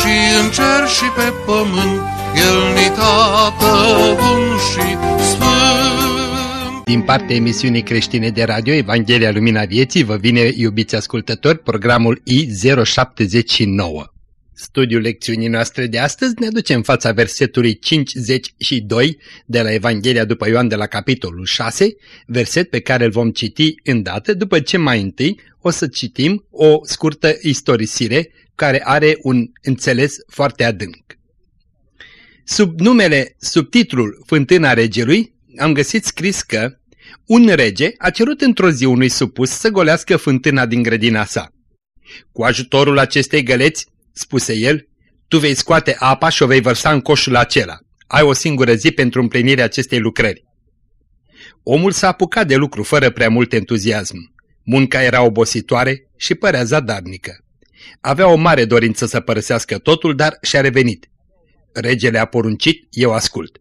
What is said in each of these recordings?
și în cer și pe pământ, El ni tată bun și sfânt. Din partea emisiunii creștine de radio Evanghelia Lumina Vieții vă vine, iubiți ascultători, programul I079. Studiul lecțiunii noastre de astăzi ne aduce în fața versetului 52 de la Evanghelia după Ioan de la capitolul 6, verset pe care îl vom citi îndată, după ce mai întâi o să citim o scurtă istorisire care are un înțeles foarte adânc. Sub numele, subtitlul Fântâna Regelui, am găsit scris că un rege a cerut într-o zi unui supus să golească fântâna din grădina sa. Cu ajutorul acestei găleți, spuse el, tu vei scoate apa și o vei vărsa în coșul acela. Ai o singură zi pentru împlinirea acestei lucrări. Omul s-a apucat de lucru fără prea mult entuziasm. Munca era obositoare și părea zadarnică. Avea o mare dorință să părăsească totul, dar și-a revenit. Regele a poruncit, eu ascult.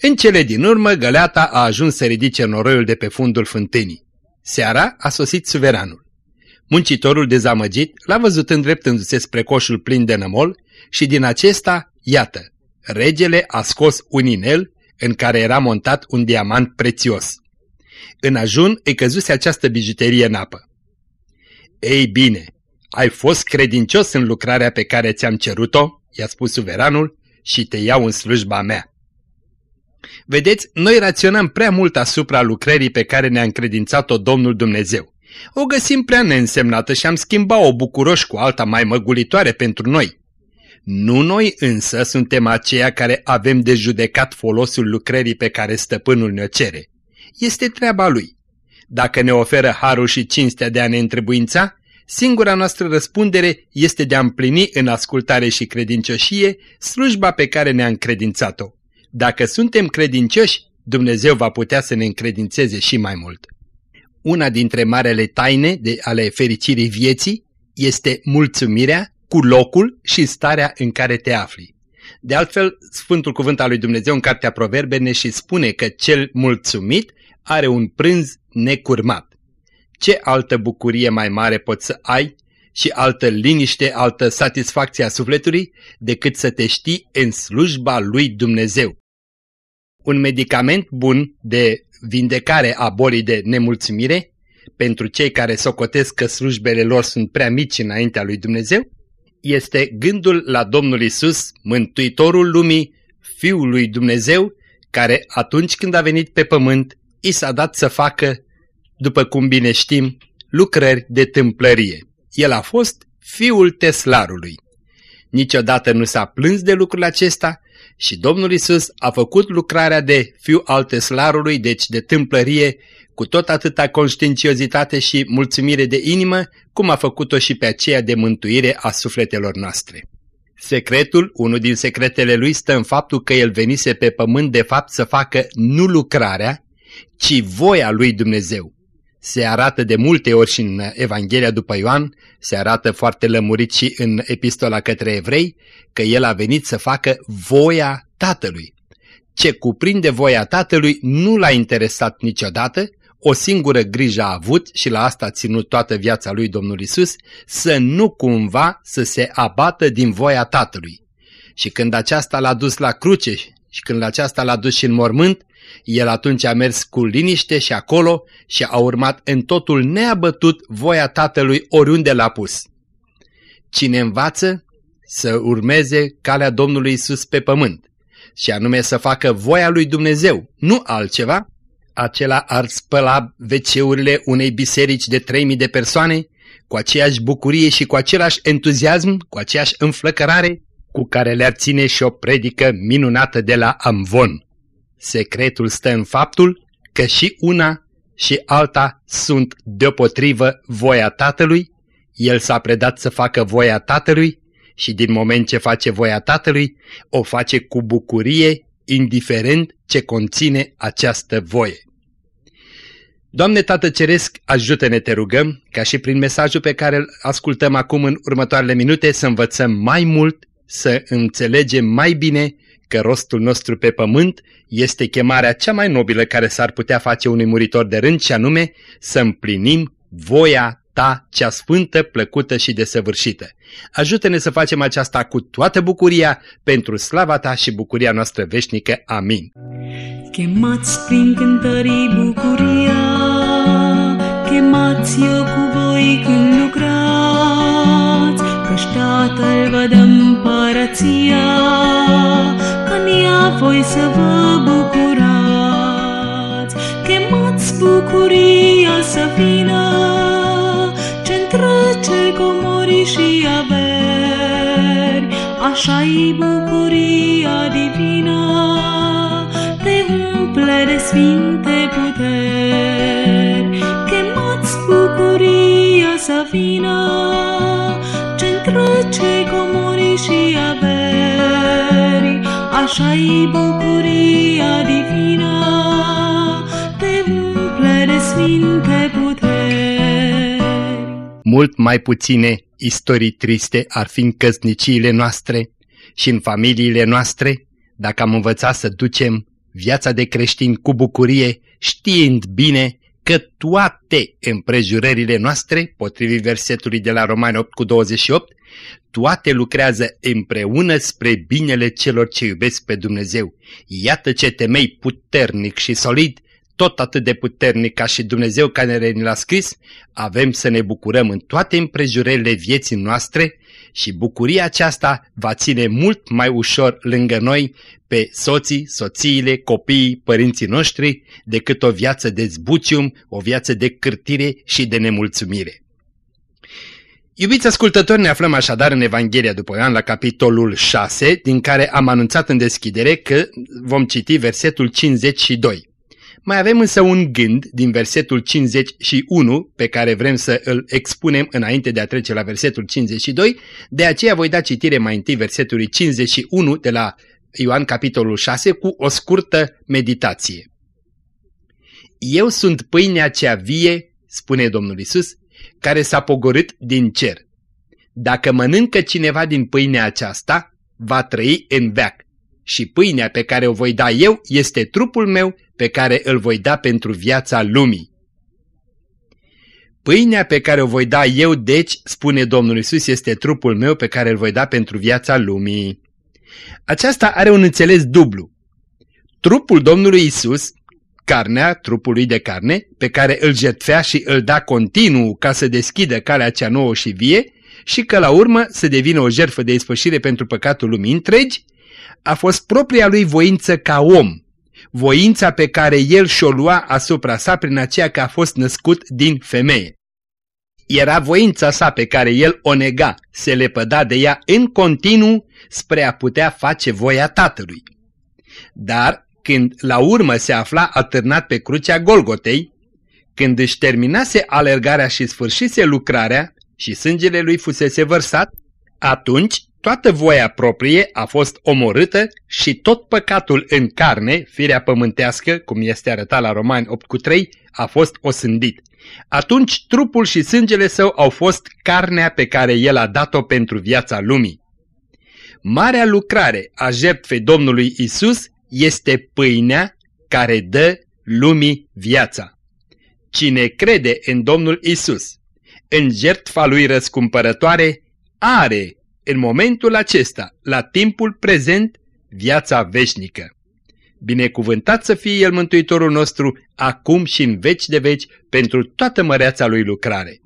În cele din urmă, găleata a ajuns să ridice noroiul de pe fundul fântânii. Seara a sosit suveranul. Muncitorul dezamăgit l-a văzut îndreptându-se spre coșul plin de nămol și din acesta, iată, regele a scos un inel în care era montat un diamant prețios. În ajun îi căzuse această bijuterie în apă. Ei bine, ai fost credincios în lucrarea pe care ți-am cerut-o, i-a spus suveranul, și te iau în slujba mea. Vedeți, noi raționăm prea mult asupra lucrării pe care ne-a încredințat-o Domnul Dumnezeu. O găsim prea neînsemnată și am schimbat-o bucuroși cu alta mai măgulitoare pentru noi. Nu noi însă suntem aceia care avem de judecat folosul lucrării pe care stăpânul ne cere. Este treaba lui. Dacă ne oferă harul și cinstea de a ne întrebuința, singura noastră răspundere este de a împlini în ascultare și credincioșie slujba pe care ne-a încredințat-o. Dacă suntem credincioși, Dumnezeu va putea să ne încredințeze și mai mult. Una dintre marele taine de ale fericirii vieții este mulțumirea cu locul și starea în care te afli. De altfel, Sfântul Cuvânt al lui Dumnezeu în Cartea Proverbe ne și spune că cel mulțumit are un prânz necurmat. Ce altă bucurie mai mare poți să ai și altă liniște, altă satisfacție a sufletului decât să te știi în slujba lui Dumnezeu. Un medicament bun de vindecare a bolii de nemulțumire pentru cei care socotesc că slujbele lor sunt prea mici înaintea lui Dumnezeu este gândul la Domnul Isus, Mântuitorul lumii, Fiul lui Dumnezeu, care atunci când a venit pe pământ, i s-a dat să facă, după cum bine știm, lucrări de tâmplărie. El a fost Fiul Teslarului. Niciodată nu s-a plâns de lucrul acesta și Domnul Isus a făcut lucrarea de fiu al teslarului, deci de tâmplărie, cu tot atâta conștiinciozitate și mulțumire de inimă, cum a făcut-o și pe aceea de mântuire a sufletelor noastre. Secretul, unul din secretele lui, stă în faptul că el venise pe pământ de fapt să facă nu lucrarea, ci voia lui Dumnezeu. Se arată de multe ori și în Evanghelia după Ioan, se arată foarte lămurit și în epistola către evrei, că el a venit să facă voia Tatălui. Ce cuprinde voia Tatălui nu l-a interesat niciodată, o singură grijă a avut și la asta a ținut toată viața lui Domnul Isus, să nu cumva să se abată din voia Tatălui. Și când aceasta l-a dus la cruce și când aceasta l-a dus și în mormânt, el atunci a mers cu liniște și acolo și a urmat în totul neabătut voia Tatălui oriunde l-a pus. Cine învață să urmeze calea Domnului Isus pe pământ și anume să facă voia lui Dumnezeu, nu altceva, acela ar spăla veceurile unei biserici de 3000 de persoane cu aceeași bucurie și cu același entuziasm, cu aceeași înflăcărare cu care le-ar ține și o predică minunată de la Amvon. Secretul stă în faptul că și una și alta sunt deopotrivă voia Tatălui, el s-a predat să facă voia Tatălui și din moment ce face voia Tatălui, o face cu bucurie, indiferent ce conține această voie. Doamne Tată Ceresc, ajută-ne, te rugăm, ca și prin mesajul pe care îl ascultăm acum în următoarele minute, să învățăm mai mult, să înțelegem mai bine că rostul nostru pe pământ este chemarea cea mai nobilă care s-ar putea face unui muritor de rând, și anume să împlinim voia ta cea sfântă, plăcută și desăvârșită. Ajută-ne să facem aceasta cu toată bucuria pentru slava ta și bucuria noastră veșnică. Amin. Chemați prin cântării bucuria, chemați eu cu voi când lucrați, că-și Tatăl vă dă împărăția, că în ea voi să vă bucurați. Chemați bucuria să vină, ce comori și averi, așa-i bucuria divină, te umple de sfinte puteri. Chemați bucuria să vină, ce ce comori așa-i bucuria divină, te umple de sfinte puteri. Mult mai puține istorii triste ar fi în căsniciile noastre și în familiile noastre dacă am învățat să ducem viața de creștin cu bucurie, știind bine că toate împrejurările noastre, potrivit versetului de la Romani 8 cu 28, toate lucrează împreună spre binele celor ce iubesc pe Dumnezeu. Iată ce temei puternic și solid tot atât de puternic ca și Dumnezeu care ne l-a scris, avem să ne bucurăm în toate împrejurările vieții noastre și bucuria aceasta va ține mult mai ușor lângă noi pe soții, soțiile, copiii, părinții noștri, decât o viață de zbucium, o viață de cârtire și de nemulțumire. Iubiți ascultători, ne aflăm așadar în Evanghelia după Ioan la capitolul 6, din care am anunțat în deschidere că vom citi versetul 52. Mai avem însă un gând din versetul 51 pe care vrem să îl expunem înainte de a trece la versetul 52, de aceea voi da citire mai întâi versetului 51 de la Ioan capitolul 6 cu o scurtă meditație. Eu sunt pâinea cea vie, spune Domnul Isus, care s-a pogorât din cer. Dacă mănâncă cineva din pâinea aceasta, va trăi în veac și pâinea pe care o voi da eu este trupul meu pe care îl voi da pentru viața lumii. Pâinea pe care o voi da eu, deci, spune Domnul Isus, este trupul meu pe care îl voi da pentru viața lumii. Aceasta are un înțeles dublu. Trupul Domnului Isus, carnea, trupul lui de carne, pe care îl jertfea și îl da continuu ca să deschidă calea cea nouă și vie, și că la urmă să devină o jertfă de ispășire pentru păcatul lumii întregi, a fost propria lui voință ca om, voința pe care el și-o lua asupra sa prin aceea că a fost născut din femeie. Era voința sa pe care el o nega, se lepăda de ea în continuu spre a putea face voia tatălui. Dar când la urmă se afla atârnat pe crucea Golgotei, când își terminase alergarea și sfârșise lucrarea și sângele lui fusese vărsat, atunci toată voia proprie a fost omorâtă și tot păcatul în carne, firea pământească, cum este arătat la Romani 8 cu 3, a fost osândit. Atunci trupul și sângele său au fost carnea pe care el a dat-o pentru viața lumii. Marea lucrare a jertfei Domnului Isus este pâinea care dă lumii viața. Cine crede în Domnul Isus, în jertfa lui răscumpărătoare, are în momentul acesta, la timpul prezent, viața veșnică. Binecuvântat să fie El Mântuitorul nostru, acum și în veci de veci, pentru toată măreața Lui lucrare.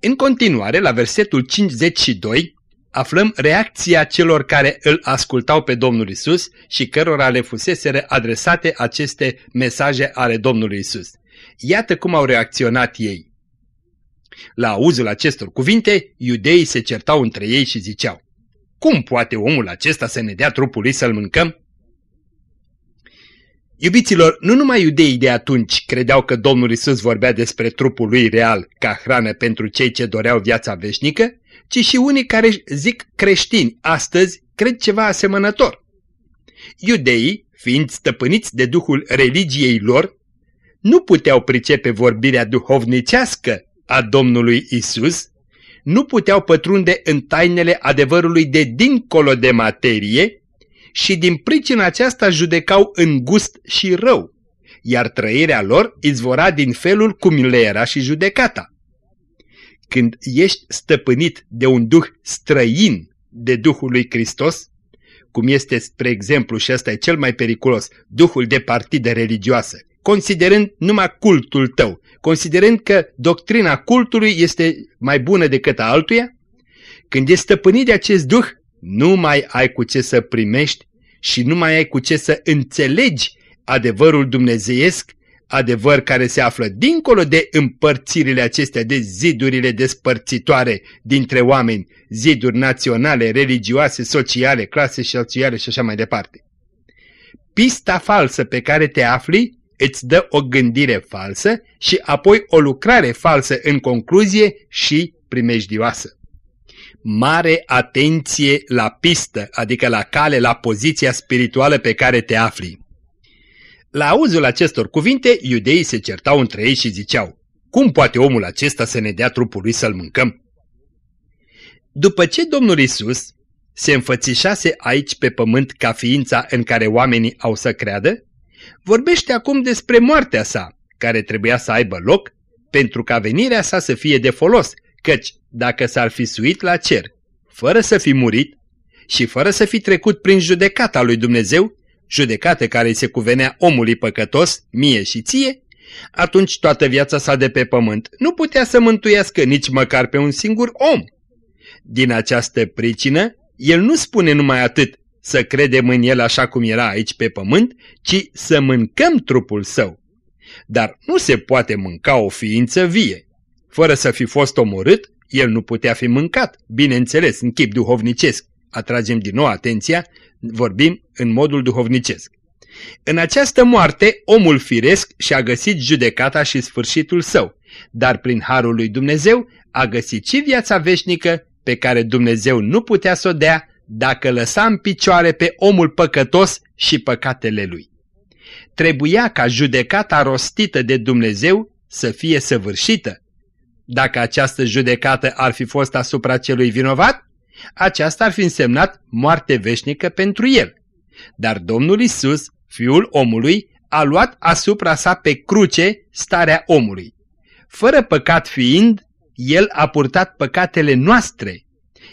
În continuare, la versetul 52, aflăm reacția celor care îl ascultau pe Domnul Isus și cărora le fusese adresate aceste mesaje ale Domnului Isus. Iată cum au reacționat ei. La auzul acestor cuvinte, iudeii se certau între ei și ziceau, Cum poate omul acesta să ne dea trupul lui să-l mâncăm? Iubiților, nu numai iudeii de atunci credeau că Domnul Isus vorbea despre trupul lui real ca hrană pentru cei ce doreau viața veșnică, ci și unii care zic creștini astăzi cred ceva asemănător. Iudeii, fiind stăpâniți de duhul religiei lor, nu puteau pricepe vorbirea duhovnicească a Domnului Isus, nu puteau pătrunde în tainele adevărului de dincolo de materie și din pricina aceasta judecau în gust și rău, iar trăirea lor izvora din felul cum le era și judecata. Când ești stăpânit de un duh străin de Duhul lui Hristos, cum este, spre exemplu, și ăsta e cel mai periculos, duhul de partidă religioasă, considerând numai cultul tău, considerând că doctrina cultului este mai bună decât a altuia, când ești stăpânit de acest duh, nu mai ai cu ce să primești și nu mai ai cu ce să înțelegi adevărul dumnezeiesc, adevăr care se află dincolo de împărțirile acestea, de zidurile despărțitoare dintre oameni, ziduri naționale, religioase, sociale, clase sociale și așa mai departe. Pista falsă pe care te afli îți dă o gândire falsă și apoi o lucrare falsă în concluzie și primejdioasă. Mare atenție la pistă, adică la cale, la poziția spirituală pe care te afli. La auzul acestor cuvinte, iudeii se certau între ei și ziceau, cum poate omul acesta să ne dea trupul lui să-l mâncăm? După ce Domnul Isus se înfățișase aici pe pământ ca ființa în care oamenii au să creadă, vorbește acum despre moartea sa, care trebuia să aibă loc pentru ca venirea sa să fie de folos, căci dacă s-ar fi suit la cer, fără să fi murit și fără să fi trecut prin judecata lui Dumnezeu, judecată care îi se cuvenea omului păcătos, mie și ție, atunci toată viața sa de pe pământ nu putea să mântuiască nici măcar pe un singur om. Din această pricină, el nu spune numai atât să credem în el așa cum era aici pe pământ, ci să mâncăm trupul său. Dar nu se poate mânca o ființă vie. Fără să fi fost omorât, el nu putea fi mâncat, bineînțeles, în chip duhovnicesc. Atragem din nou atenția vorbim în modul duhovnicesc. În această moarte, omul firesc și-a găsit judecata și sfârșitul său, dar prin harul lui Dumnezeu a găsit și viața veșnică pe care Dumnezeu nu putea să o dea dacă lăsa în picioare pe omul păcătos și păcatele lui. Trebuia ca judecata rostită de Dumnezeu să fie săvârșită. Dacă această judecată ar fi fost asupra celui vinovat, aceasta ar fi însemnat moarte veșnică pentru el. Dar Domnul Isus, Fiul omului, a luat asupra sa pe cruce starea omului. Fără păcat fiind, el a purtat păcatele noastre.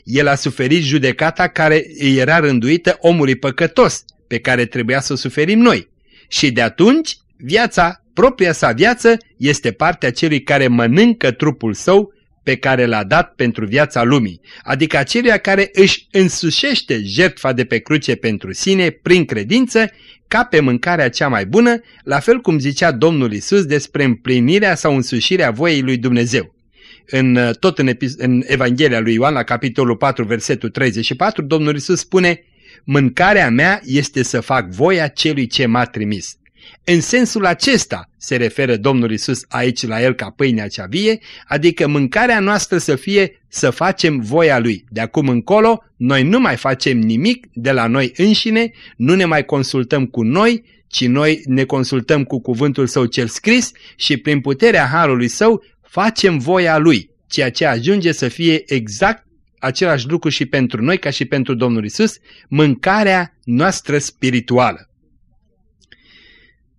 El a suferit judecata care îi era rânduită omului păcătos, pe care trebuia să o suferim noi. Și de atunci, viața, propria sa viață, este partea celui care mănâncă trupul său pe care l-a dat pentru viața lumii, adică aceluia care își însușește jertfa de pe cruce pentru sine prin credință ca pe mâncarea cea mai bună, la fel cum zicea Domnul Isus despre împlinirea sau însușirea voiei lui Dumnezeu. În, tot în, în Evanghelia lui Ioan, la capitolul 4, versetul 34, Domnul Isus spune, Mâncarea mea este să fac voia celui ce m-a trimis. În sensul acesta se referă Domnul Isus aici la el ca pâinea cea vie, adică mâncarea noastră să fie să facem voia Lui. De acum încolo, noi nu mai facem nimic de la noi înșine, nu ne mai consultăm cu noi, ci noi ne consultăm cu cuvântul Său cel scris și prin puterea Harului Său facem voia Lui, ceea ce ajunge să fie exact același lucru și pentru noi ca și pentru Domnul Isus, mâncarea noastră spirituală.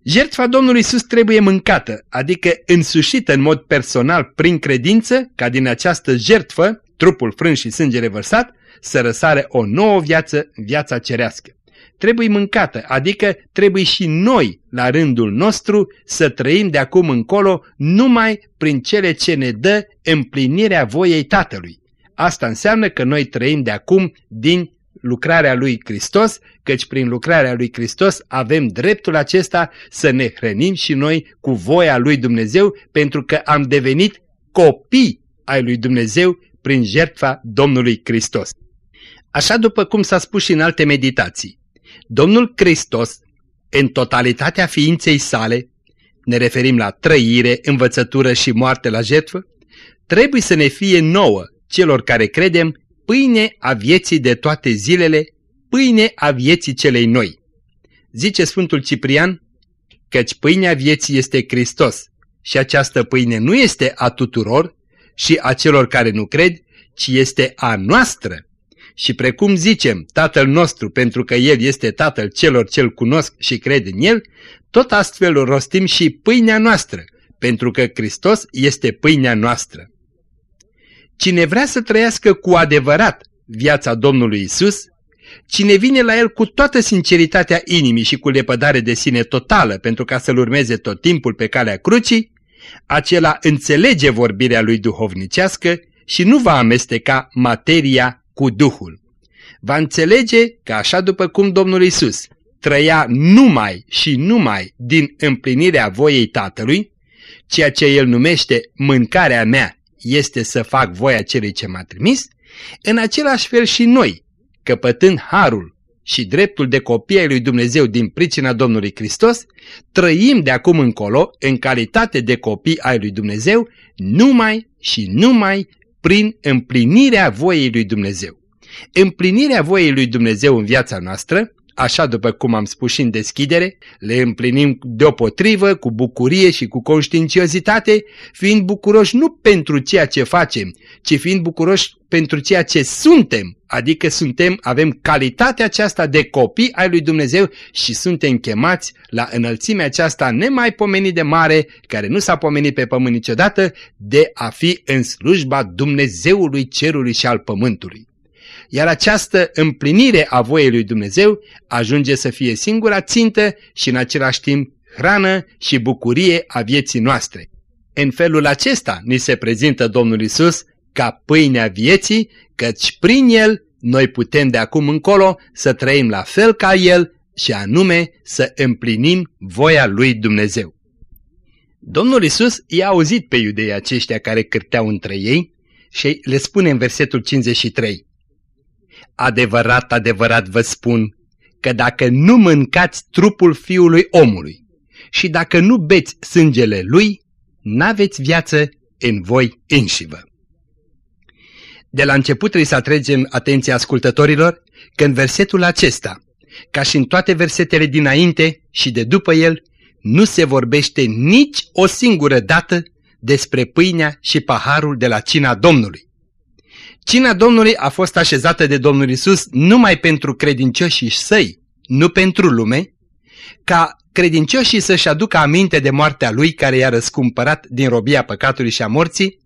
Jertfa Domnului Isus trebuie mâncată, adică însușită în mod personal prin credință, ca din această jertfă, trupul frânt și sângele vărsat, să răsare o nouă viață, viața cerească. Trebuie mâncată, adică trebuie și noi, la rândul nostru, să trăim de acum încolo numai prin cele ce ne dă împlinirea voiei Tatălui. Asta înseamnă că noi trăim de acum din lucrarea lui Hristos, căci prin lucrarea lui Hristos avem dreptul acesta să ne hrănim și noi cu voia lui Dumnezeu, pentru că am devenit copii ai lui Dumnezeu prin jertfa Domnului Hristos. Așa după cum s-a spus și în alte meditații, Domnul Hristos, în totalitatea ființei sale, ne referim la trăire, învățătură și moarte la jertfă, trebuie să ne fie nouă celor care credem, pâine a vieții de toate zilele, pâine a vieții celei noi. Zice Sfântul Ciprian, căci pâinea vieții este Hristos și această pâine nu este a tuturor și a celor care nu cred, ci este a noastră. Și precum zicem Tatăl nostru pentru că El este Tatăl celor ce-L cunosc și cred în El, tot astfel rostim și pâinea noastră, pentru că Hristos este pâinea noastră. Cine vrea să trăiască cu adevărat viața Domnului Isus, cine vine la El cu toată sinceritatea inimii și cu lepădare de sine totală pentru ca să-L urmeze tot timpul pe calea crucii, acela înțelege vorbirea lui duhovnicească și nu va amesteca materia cu Duhul. Va înțelege că așa după cum Domnul Isus trăia numai și numai din împlinirea voiei Tatălui, ceea ce el numește mâncarea mea este să fac voia celui ce m-a trimis, în același fel și noi, căpătând harul și dreptul de copii ai lui Dumnezeu din pricina Domnului Hristos, trăim de acum încolo, în calitate de copii ai lui Dumnezeu, numai și numai prin împlinirea voiei lui Dumnezeu. Împlinirea voiei lui Dumnezeu în viața noastră așa după cum am spus și în deschidere, le împlinim deopotrivă, cu bucurie și cu conștiinciozitate, fiind bucuroși nu pentru ceea ce facem, ci fiind bucuroși pentru ceea ce suntem, adică suntem, avem calitatea aceasta de copii ai lui Dumnezeu și suntem chemați la înălțimea aceasta nemaipomenit de mare, care nu s-a pomenit pe pământ niciodată, de a fi în slujba Dumnezeului cerului și al pământului iar această împlinire a voiei lui Dumnezeu ajunge să fie singura țintă și în același timp hrană și bucurie a vieții noastre. În felul acesta ni se prezintă Domnul Isus ca pâinea vieții, căci prin El noi putem de acum încolo să trăim la fel ca El și anume să împlinim voia lui Dumnezeu. Domnul Isus i-a auzit pe iudeii aceștia care cârteau între ei și le spune în versetul 53 Adevărat, adevărat vă spun că dacă nu mâncați trupul fiului omului și dacă nu beți sângele lui, n-aveți viață în voi înșivă. De la început trebuie să atragem atenția ascultătorilor că în versetul acesta, ca și în toate versetele dinainte și de după el, nu se vorbește nici o singură dată despre pâinea și paharul de la cina Domnului. Cina Domnului a fost așezată de Domnul Isus numai pentru credincioșii săi, nu pentru lume, ca credincioșii să-și aducă aminte de moartea lui care i-a răscumpărat din robia păcatului și a morții,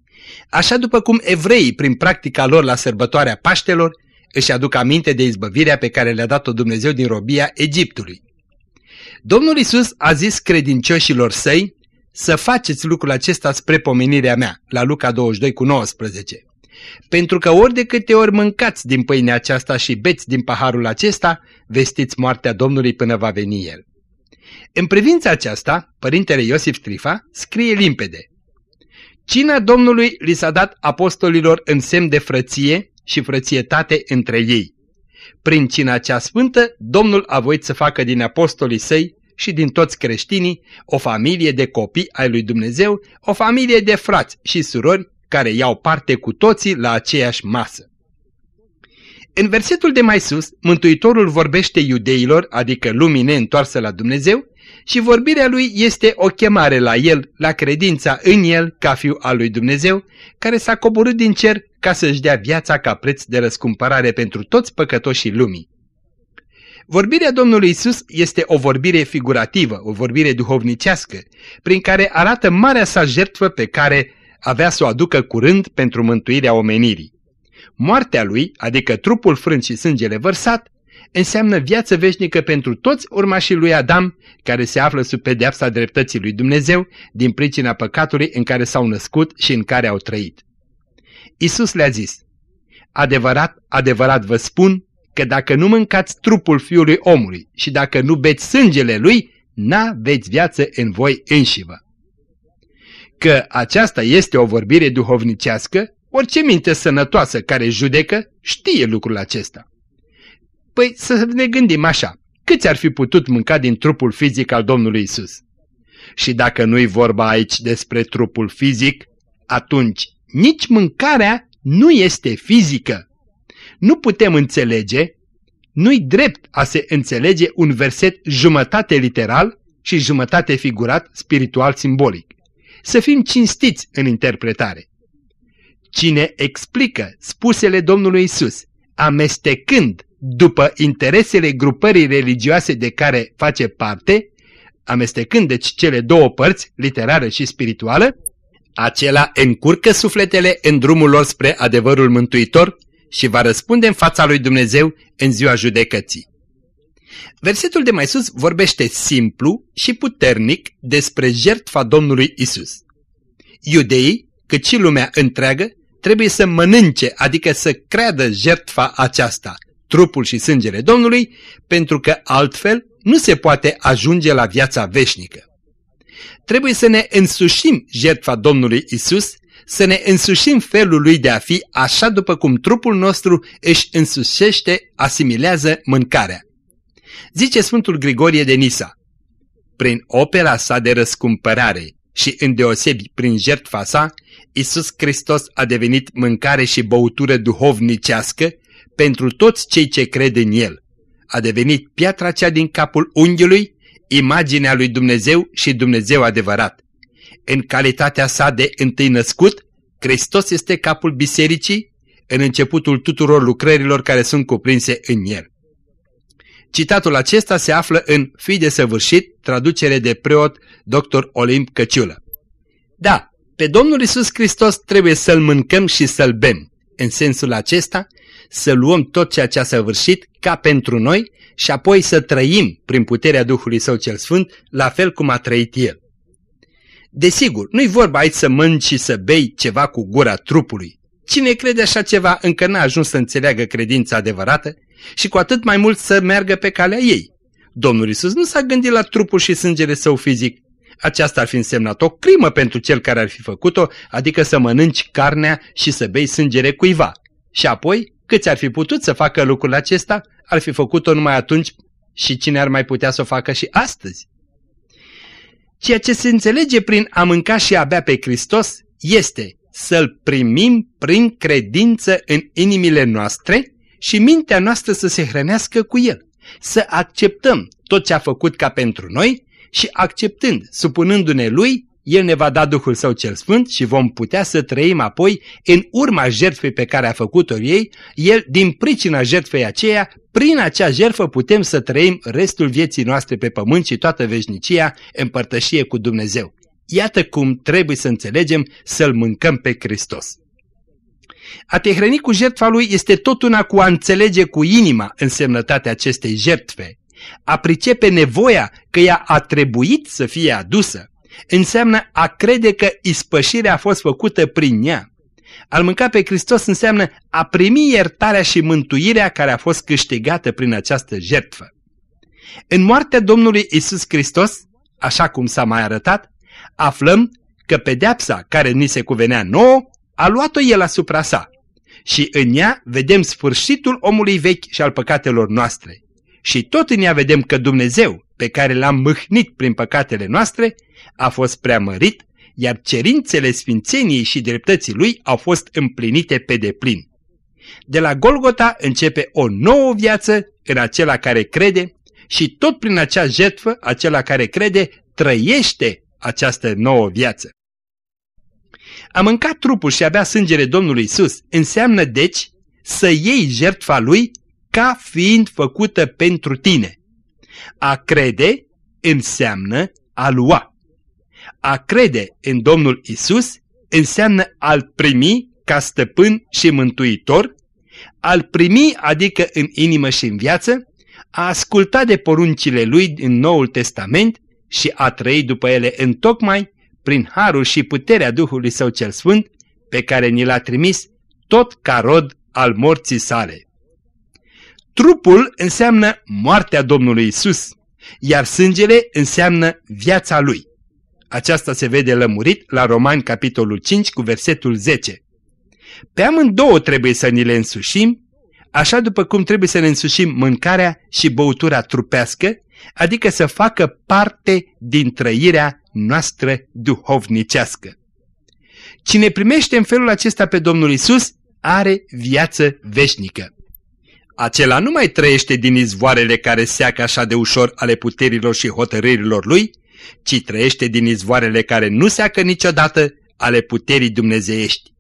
așa după cum evreii, prin practica lor la sărbătoarea Paștelor, își aduc aminte de izbăvirea pe care le-a dat-o Dumnezeu din robia Egiptului. Domnul Isus a zis credincioșilor săi să faceți lucrul acesta spre pomenirea mea, la Luca 22 cu 19 pentru că ori de câte ori mâncați din pâinea aceasta și beți din paharul acesta, vestiți moartea Domnului până va veni El. În privința aceasta, părintele Iosif Trifa scrie limpede. Cina Domnului li s-a dat apostolilor în semn de frăție și frățietate între ei. Prin cina cea sfântă, Domnul a voit să facă din apostolii săi și din toți creștinii o familie de copii ai lui Dumnezeu, o familie de frați și surori care iau parte cu toții la aceeași masă. În versetul de mai sus, Mântuitorul vorbește iudeilor, adică lumii neîntoarsă la Dumnezeu, și vorbirea lui este o chemare la el, la credința în el ca fiu al lui Dumnezeu, care s-a coborât din cer ca să-și dea viața ca preț de răscumpărare pentru toți păcătoșii lumii. Vorbirea Domnului Isus este o vorbire figurativă, o vorbire duhovnicească, prin care arată marea sa jertfă pe care avea să o aducă curând pentru mântuirea omenirii. Moartea lui, adică trupul frânt și sângele vărsat, înseamnă viață veșnică pentru toți urmașii lui Adam, care se află sub pedeapsa dreptății lui Dumnezeu, din pricina păcatului în care s-au născut și în care au trăit. Isus le-a zis, Adevărat, adevărat vă spun că dacă nu mâncați trupul fiului omului și dacă nu beți sângele lui, n-aveți viață în voi înșivă că aceasta este o vorbire duhovnicească, orice minte sănătoasă care judecă știe lucrul acesta. Păi să ne gândim așa, câți ar fi putut mânca din trupul fizic al Domnului Isus? Și dacă nu-i vorba aici despre trupul fizic, atunci nici mâncarea nu este fizică. Nu putem înțelege, nu-i drept a se înțelege un verset jumătate literal și jumătate figurat spiritual simbolic. Să fim cinstiți în interpretare. Cine explică spusele Domnului Isus, amestecând după interesele grupării religioase de care face parte, amestecând deci cele două părți, literară și spirituală, acela încurcă sufletele în drumul lor spre adevărul mântuitor și va răspunde în fața lui Dumnezeu în ziua judecății. Versetul de mai sus vorbește simplu și puternic despre jertfa Domnului Isus. Iudeii, cât și lumea întreagă, trebuie să mănânce, adică să creadă jertfa aceasta, trupul și sângele Domnului, pentru că altfel nu se poate ajunge la viața veșnică. Trebuie să ne însușim jertfa Domnului Isus, să ne însușim felul lui de a fi așa după cum trupul nostru își însușește, asimilează mâncarea. Zice Sfântul Grigorie de Nisa, prin opera sa de răscumpărare și îndeosebi prin jertfa sa, Isus Hristos a devenit mâncare și băutură duhovnicească pentru toți cei ce cred în El. A devenit piatra cea din capul unghiului, imaginea lui Dumnezeu și Dumnezeu adevărat. În calitatea sa de întâi născut, Hristos este capul bisericii în începutul tuturor lucrărilor care sunt cuprinse în el. Citatul acesta se află în Fii de săvârșit, traducere de preot dr. Olimp Căciulă. Da, pe Domnul Isus Hristos trebuie să-L mâncăm și să-L bem. În sensul acesta, să luăm tot ceea ce a săvârșit ca pentru noi și apoi să trăim prin puterea Duhului Său cel Sfânt, la fel cum a trăit El. Desigur, nu-i vorba aici să mănci și să bei ceva cu gura trupului. Cine crede așa ceva încă n-a ajuns să înțeleagă credința adevărată și cu atât mai mult să meargă pe calea ei. Domnul Isus nu s-a gândit la trupul și sângele său fizic. Aceasta ar fi însemnat o crimă pentru cel care ar fi făcut-o, adică să mănânci carnea și să bei sângele cuiva. Și apoi, câți ar fi putut să facă lucrul acesta, ar fi făcut-o numai atunci și cine ar mai putea să o facă și astăzi. Ceea ce se înțelege prin a mânca și a bea pe Hristos este să-L primim prin credință în inimile noastre și mintea noastră să se hrănească cu El. Să acceptăm tot ce a făcut ca pentru noi și acceptând, supunându-ne Lui, El ne va da Duhul Său cel Sfânt și vom putea să trăim apoi în urma jertfei pe care a făcut-o ei, El, din pricina jertfei aceea, prin acea jertfă putem să trăim restul vieții noastre pe pământ și toată veșnicia în părtășie cu Dumnezeu. Iată cum trebuie să înțelegem să-L mâncăm pe Hristos. A te hrăni cu jertfa Lui este tot una cu a înțelege cu inima însemnătatea acestei jertfe. A pricepe nevoia că ea a trebuit să fie adusă. Înseamnă a crede că ispășirea a fost făcută prin ea. Al mânca pe Hristos înseamnă a primi iertarea și mântuirea care a fost câștigată prin această jertfă. În moartea Domnului Isus Hristos, așa cum s-a mai arătat, aflăm că pedeapsa care ni se cuvenea nouă a luat-o el asupra sa și în ea vedem sfârșitul omului vechi și al păcatelor noastre. Și tot în ea vedem că Dumnezeu, pe care l-am mâhnit prin păcatele noastre, a fost preamărit iar cerințele sfințeniei și dreptății lui au fost împlinite pe deplin. De la Golgota începe o nouă viață în acela care crede și tot prin acea jertfă, acela care crede, trăiește această nouă viață. A mânca trupul și a bea sângele Domnului Isus înseamnă deci să iei jertfa lui ca fiind făcută pentru tine. A crede înseamnă a lua. A crede în Domnul Isus înseamnă a-L primi ca stăpân și mântuitor, a-L primi adică în inimă și în viață, a asculta de poruncile Lui din Noul Testament și a trăi după ele întocmai prin harul și puterea Duhului Său cel Sfânt, pe care ni l-a trimis tot ca rod al morții sale. Trupul înseamnă moartea Domnului Isus, iar sângele înseamnă viața Lui. Aceasta se vede lămurit la Romani capitolul 5 cu versetul 10. Pe amândouă trebuie să ni le însușim, așa după cum trebuie să ne însușim mâncarea și băutura trupească, adică să facă parte din trăirea noastră duhovnicească. Cine primește în felul acesta pe Domnul Isus, are viață veșnică. Acela nu mai trăiește din izvoarele care seacă așa de ușor ale puterilor și hotărârilor lui, ci trăiește din izvoarele care nu seacă niciodată ale puterii dumnezeiești.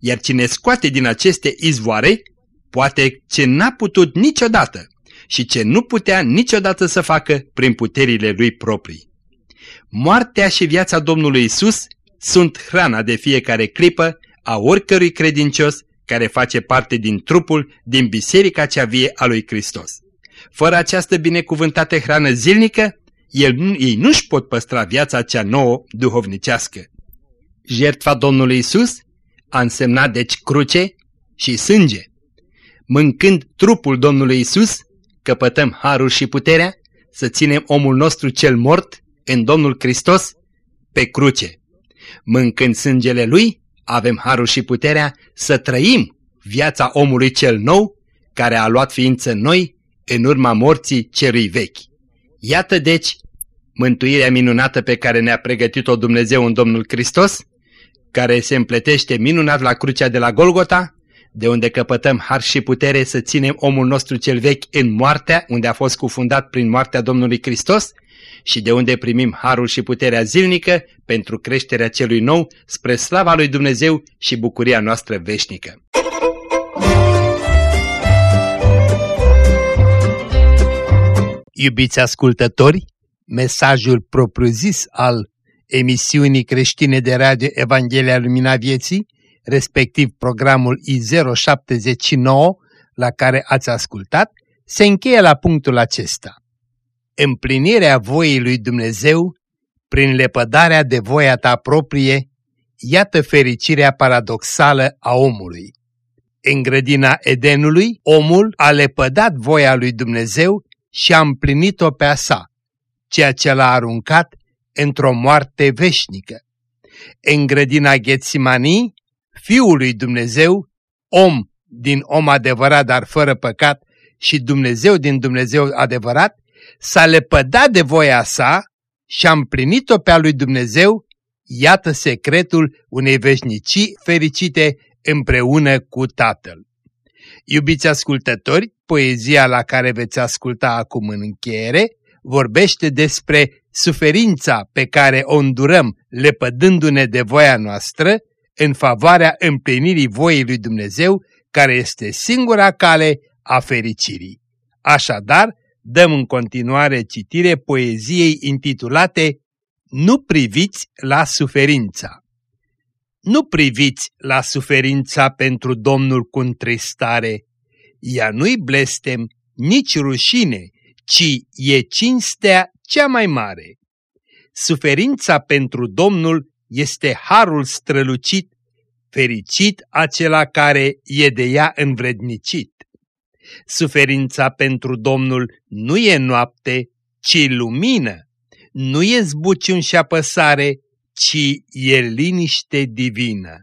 Iar cine scoate din aceste izvoare, poate ce n-a putut niciodată și ce nu putea niciodată să facă prin puterile lui proprii. Moartea și viața Domnului Isus sunt hrana de fiecare clipă a oricărui credincios care face parte din trupul, din biserica cea vie a lui Hristos. Fără această binecuvântată hrană zilnică, el, ei nu-și pot păstra viața cea nouă duhovnicească. Jertfa Domnului Isus a însemnat deci cruce și sânge. Mâncând trupul Domnului Isus, căpătăm harul și puterea să ținem omul nostru cel mort în Domnul Hristos pe cruce. Mâncând sângele Lui, avem harul și puterea să trăim viața omului cel nou, care a luat ființă noi în urma morții cerui vechi. Iată deci mântuirea minunată pe care ne-a pregătit-o Dumnezeu în Domnul Hristos, care se împletește minunat la crucea de la Golgota, de unde căpătăm har și putere să ținem omul nostru cel vechi în moartea, unde a fost cufundat prin moartea Domnului Hristos, și de unde primim harul și puterea zilnică pentru creșterea celui nou spre slava lui Dumnezeu și bucuria noastră veșnică. Iubiți ascultători, mesajul propriu-zis al emisiunii creștine de radio Evanghelia Lumina Vieții, respectiv programul I079 la care ați ascultat, se încheie la punctul acesta împlinirea voii lui Dumnezeu prin lepădarea de voia ta proprie, iată fericirea paradoxală a omului. În grădina Edenului, omul a lepădat voia lui Dumnezeu și a împlinit-o pe a sa, ceea ce l-a aruncat într-o moarte veșnică. În grădina Ghețimanii, Fiul lui Dumnezeu, om din om adevărat, dar fără păcat, și Dumnezeu din Dumnezeu adevărat, s-a lepădat de voia sa și a împlinit-o pe a lui Dumnezeu, iată secretul unei veșnicii fericite împreună cu Tatăl. Iubiți ascultători, poezia la care veți asculta acum în încheiere vorbește despre suferința pe care o îndurăm lepădându-ne de voia noastră în favoarea împlinirii voii lui Dumnezeu, care este singura cale a fericirii. Așadar, dăm în continuare citire poeziei intitulate Nu priviți la suferința. Nu priviți la suferința pentru Domnul cu întristare, ea nu-i blestem, nici rușine, ci e cinstea cea mai mare. Suferința pentru Domnul este harul strălucit, fericit acela care e de ea învrednicit. Suferința pentru Domnul nu e noapte, ci lumină. Nu e zbuciun și apăsare, ci e liniște divină.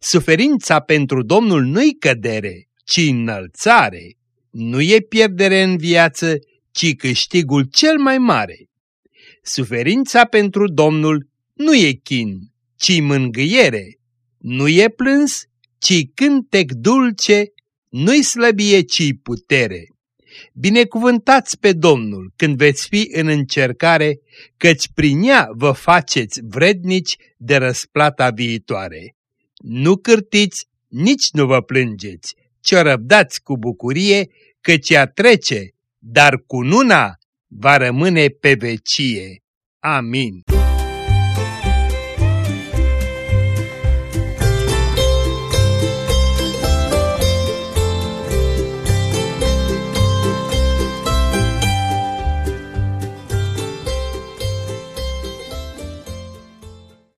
Suferința pentru Domnul nu-i cădere, ci înălțare. Nu e pierdere în viață, ci câștigul cel mai mare. Suferința pentru Domnul nu e chin, ci mângâiere. Nu e plâns, ci cântec dulce nu-i slăbie, ci putere. Binecuvântați pe Domnul când veți fi în încercare, căci prin ea vă faceți vrednici de răsplata viitoare. Nu cârtiți, nici nu vă plângeți, ci o răbdați cu bucurie, căci ea trece, dar cu nuna va rămâne pe vecie. Amin.